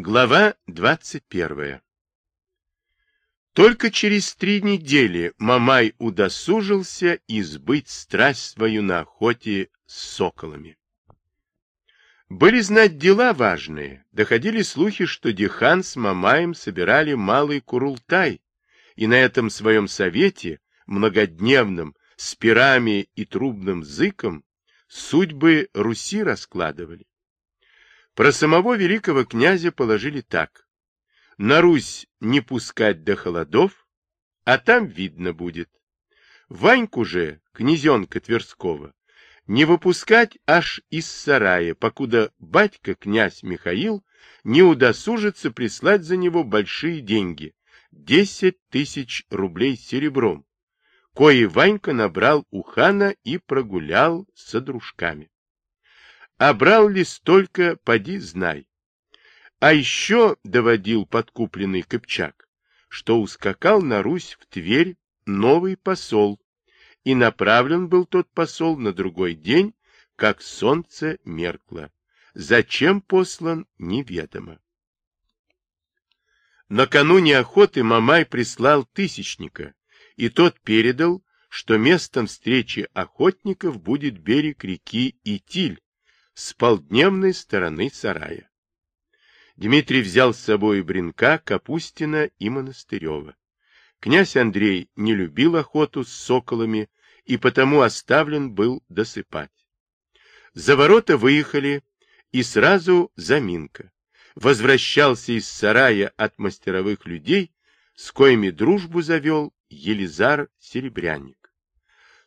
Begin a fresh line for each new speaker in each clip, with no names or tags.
Глава 21 Только через три недели Мамай удосужился избыть страсть свою на охоте с соколами. Были знать дела важные, доходили слухи, что Дихан с Мамаем собирали малый Курултай, и на этом своем совете, многодневном, с пирами и трубным зыком, судьбы Руси раскладывали. Про самого великого князя положили так. На Русь не пускать до холодов, а там видно будет. Ваньку же, князенка Тверского, не выпускать аж из сарая, покуда батька, князь Михаил, не удосужится прислать за него большие деньги, десять тысяч рублей серебром, кои Ванька набрал у хана и прогулял со дружками. А брал ли столько, поди знай. А еще доводил подкупленный Кыпчак, что ускакал на Русь в Тверь новый посол, и направлен был тот посол на другой день, как солнце меркло. Зачем послан, неведомо. Накануне охоты Мамай прислал тысячника, и тот передал, что местом встречи охотников будет берег реки Итиль, с полдневной стороны сарая. Дмитрий взял с собой Бринка, Капустина и Монастырева. Князь Андрей не любил охоту с соколами и потому оставлен был досыпать. За ворота выехали, и сразу заминка. Возвращался из сарая от мастеровых людей, с коими дружбу завел Елизар Серебряник.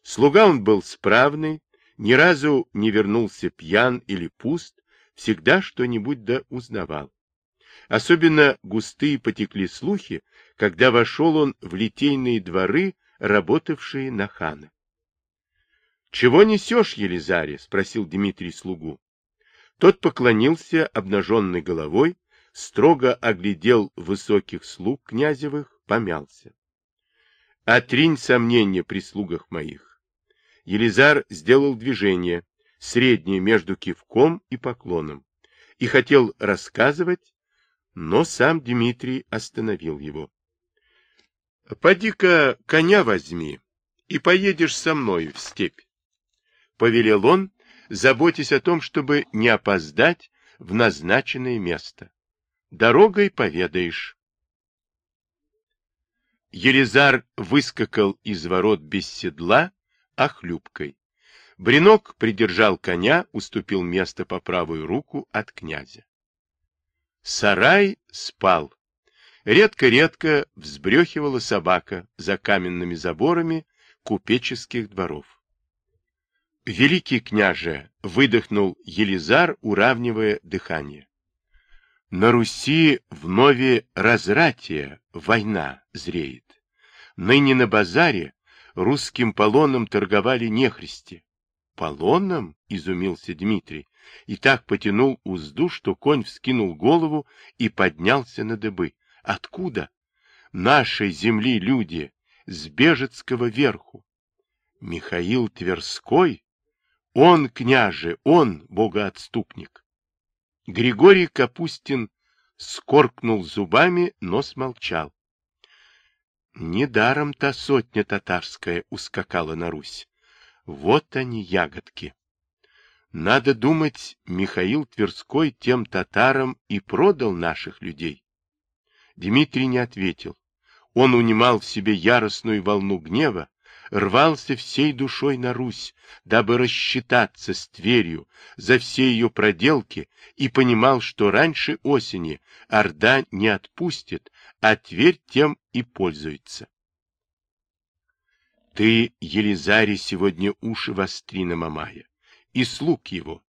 Слуга он был справный, ни разу не вернулся пьян или пуст, всегда что-нибудь да узнавал. Особенно густые потекли слухи, когда вошел он в литейные дворы, работавшие на хана. — Чего несешь, Елизаре? — спросил Дмитрий слугу. Тот поклонился обнаженной головой, строго оглядел высоких слуг князевых, помялся. — Отринь сомнения при слугах моих. Елизар сделал движение, среднее между кивком и поклоном, и хотел рассказывать, но сам Дмитрий остановил его. — Поди-ка коня возьми и поедешь со мной в степь. Повелел он, заботясь о том, чтобы не опоздать в назначенное место. Дорогой поведаешь. Елизар выскакал из ворот без седла охлюбкой. Бринок придержал коня, уступил место по правую руку от князя. Сарай спал. Редко-редко взбрехивала собака за каменными заборами купеческих дворов. Великий княже, выдохнул Елизар, уравнивая дыхание. На Руси вновь разратие, война зреет. Ныне на базаре русским полоном торговали нехристи. Полоном? — изумился Дмитрий, и так потянул узду, что конь вскинул голову и поднялся на дыбы. Откуда? Нашей земли люди, с Бежецкого верху. Михаил Тверской? Он, княже, он, богоотступник. Григорий Капустин скоркнул зубами, но смолчал. Недаром та сотня татарская ускакала на Русь. Вот они, ягодки. Надо думать, Михаил Тверской тем татарам и продал наших людей. Дмитрий не ответил. Он унимал в себе яростную волну гнева, рвался всей душой на Русь, дабы рассчитаться с Тверью за все ее проделки, и понимал, что раньше осени Орда не отпустит, а Тверь тем и пользуется. Ты, Елизаре, сегодня уши востри на Мамая, и слуг его.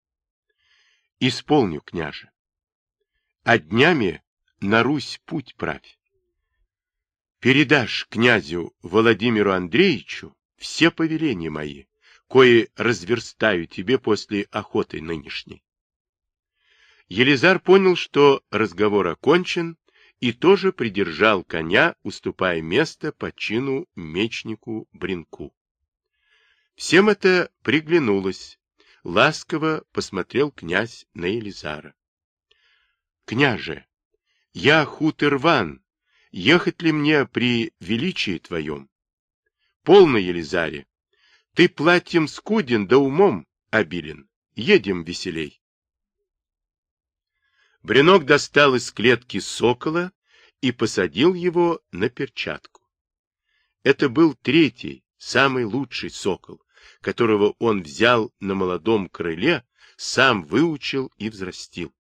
Исполню, княже. А днями на Русь путь правь передашь князю Владимиру Андреевичу все повеления мои, кои разверстаю тебе после охоты нынешней. Елизар понял, что разговор окончен, и тоже придержал коня, уступая место по чину мечнику Бринку. Всем это приглянулось. Ласково посмотрел князь на Елизара. — Княже, Я хутырван, ехать ли мне при величии твоем? Полно, Елизаре, ты платьем скуден да умом обилен, едем веселей. Бренок достал из клетки сокола и посадил его на перчатку. Это был третий, самый лучший сокол, которого он взял на молодом крыле, сам выучил и взрастил.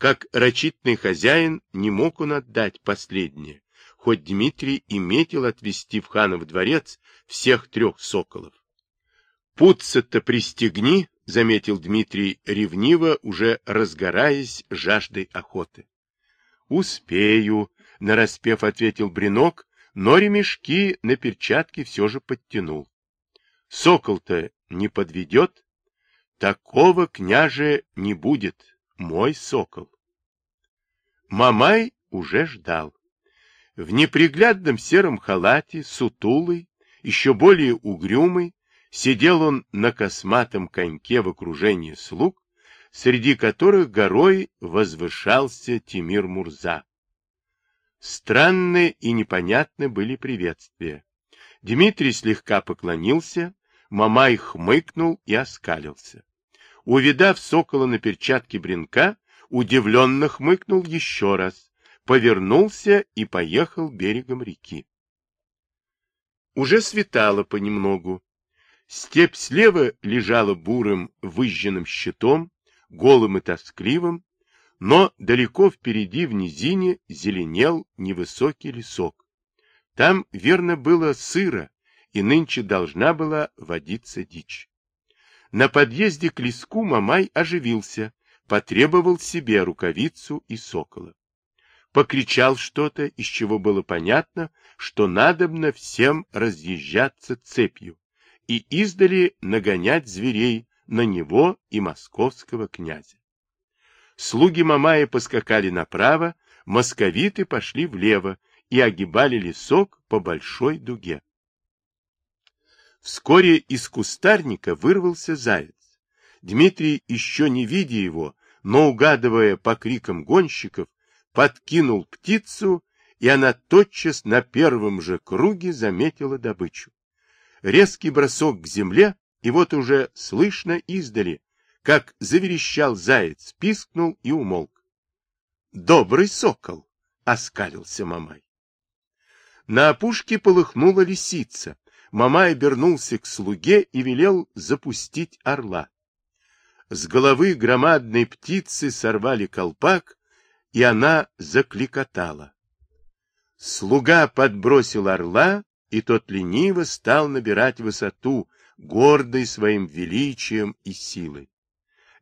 Как рачительный хозяин не мог он отдать последнее, хоть Дмитрий и метил отвезти в ханов дворец всех трех соколов. «Путца-то пристегни», — заметил Дмитрий ревниво, уже разгораясь жаждой охоты. «Успею», — нараспев ответил Бринок, но ремешки на перчатке все же подтянул. «Сокол-то не подведет?» «Такого, княже, не будет, мой сокол». Мамай уже ждал. В неприглядном сером халате, сутулый, еще более угрюмый, сидел он на косматом коньке в окружении слуг, среди которых горой возвышался Тимир Мурза. Странные и непонятны были приветствия. Дмитрий слегка поклонился, Мамай хмыкнул и оскалился. Увидав сокола на перчатке бренка, удивленно хмыкнул еще раз, повернулся и поехал берегом реки. Уже светало понемногу. Степь слева лежала бурым выжженным щитом, голым и тоскливым, но далеко впереди в низине зеленел невысокий лесок. Там, верно, было сыро, и нынче должна была водиться дичь. На подъезде к леску Мамай оживился, потребовал себе рукавицу и сокола. Покричал что-то, из чего было понятно, что надобно всем разъезжаться цепью и издали нагонять зверей на него и московского князя. Слуги Мамая поскакали направо, московиты пошли влево и огибали лесок по большой дуге. Вскоре из кустарника вырвался заяц. Дмитрий, еще не видя его, но угадывая по крикам гонщиков, подкинул птицу, и она тотчас на первом же круге заметила добычу. Резкий бросок к земле, и вот уже слышно издали, как заверещал заяц, пискнул и умолк. «Добрый сокол!» — оскалился Мамай. На опушке полыхнула лисица. Мамай обернулся к слуге и велел запустить орла. С головы громадной птицы сорвали колпак, и она закликотала. Слуга подбросил орла, и тот лениво стал набирать высоту, гордый своим величием и силой.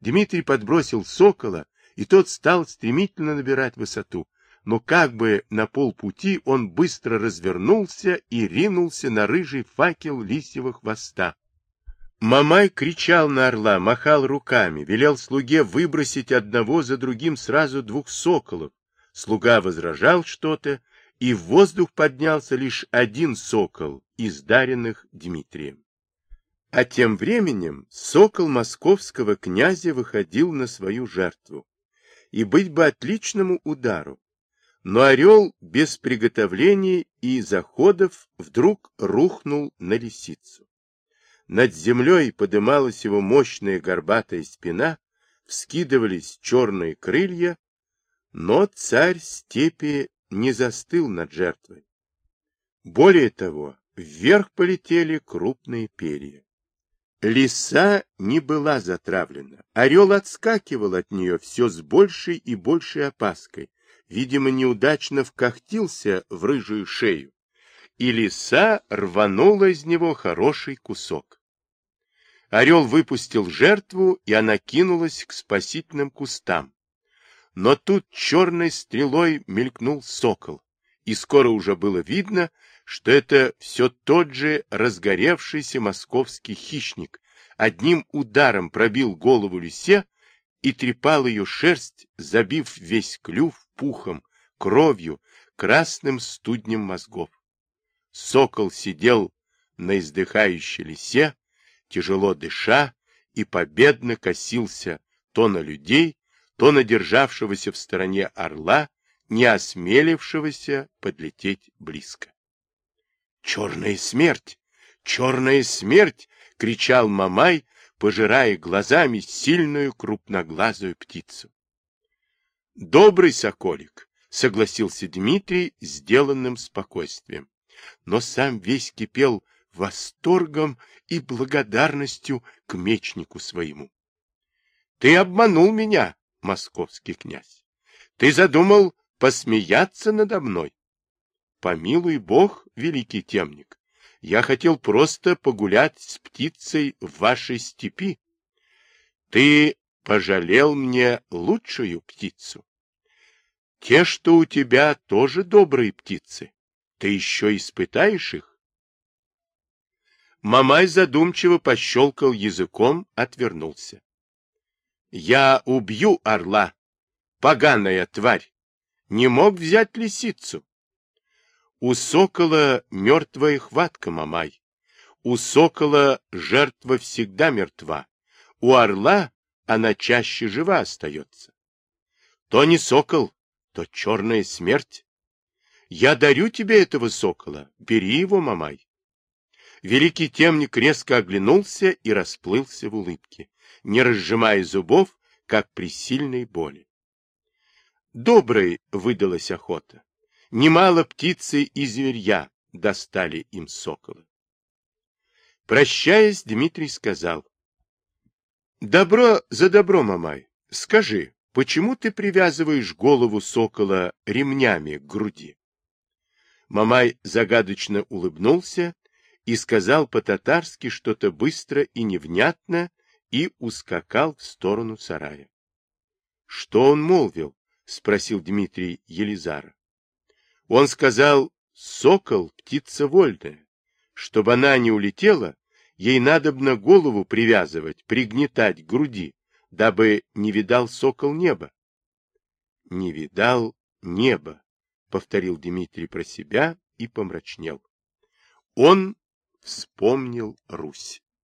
Дмитрий подбросил сокола, и тот стал стремительно набирать высоту, но как бы на полпути он быстро развернулся и ринулся на рыжий факел лисьего хвоста. Мамай кричал на орла, махал руками, велел слуге выбросить одного за другим сразу двух соколов. Слуга возражал что-то, и в воздух поднялся лишь один сокол из даренных Дмитрием. А тем временем сокол московского князя выходил на свою жертву, и быть бы отличному удару. Но орел без приготовлений и заходов вдруг рухнул на лисицу. Над землей подымалась его мощная горбатая спина, вскидывались черные крылья, но царь степи не застыл над жертвой. Более того, вверх полетели крупные перья. Лиса не была затравлена. Орел отскакивал от нее все с большей и большей опаской. Видимо, неудачно вкохтился в рыжую шею. И лиса рванула из него хороший кусок. Орел выпустил жертву, и она кинулась к спасительным кустам. Но тут черной стрелой мелькнул сокол, и скоро уже было видно, что это все тот же разгоревшийся московский хищник, одним ударом пробил голову лисе и трепал ее шерсть, забив весь клюв пухом, кровью, красным студнем мозгов. Сокол сидел на издыхающей лисе, тяжело дыша, и победно косился то на людей, то на державшегося в стороне орла, не осмелившегося подлететь близко. «Черная смерть! Черная смерть!» — кричал Мамай, пожирая глазами сильную крупноглазую птицу. «Добрый соколик!» — согласился Дмитрий сделанным спокойствием, но сам весь кипел восторгом и благодарностью к мечнику своему. Ты обманул меня, московский князь. Ты задумал посмеяться надо мной. Помилуй Бог, великий темник, я хотел просто погулять с птицей в вашей степи. Ты пожалел мне лучшую птицу. Те, что у тебя, тоже добрые птицы. Ты еще испытаешь их? Мамай задумчиво пощелкал языком, отвернулся. Я убью орла, поганая тварь. Не мог взять лисицу. У сокола мертвая хватка, Мамай. У сокола жертва всегда мертва. У орла она чаще жива остается. То не сокол, то черная смерть. Я дарю тебе этого сокола. Бери его, Мамай. Великий темник резко оглянулся и расплылся в улыбке, не разжимая зубов, как при сильной боли. Доброй выдалась охота. Немало птицы и зверья достали им сокола. Прощаясь, Дмитрий сказал. Добро за добро, Мамай. Скажи, почему ты привязываешь голову сокола ремнями к груди? Мамай загадочно улыбнулся и сказал по-татарски что-то быстро и невнятно и ускакал в сторону сарая. — Что он молвил? — спросил Дмитрий Елизара. Он сказал, сокол — птица вольная. Чтобы она не улетела, ей надобно голову привязывать, пригнетать к груди, дабы не видал сокол неба. — Не видал неба, — повторил Дмитрий про себя и помрачнел. Он вспомнил Русь.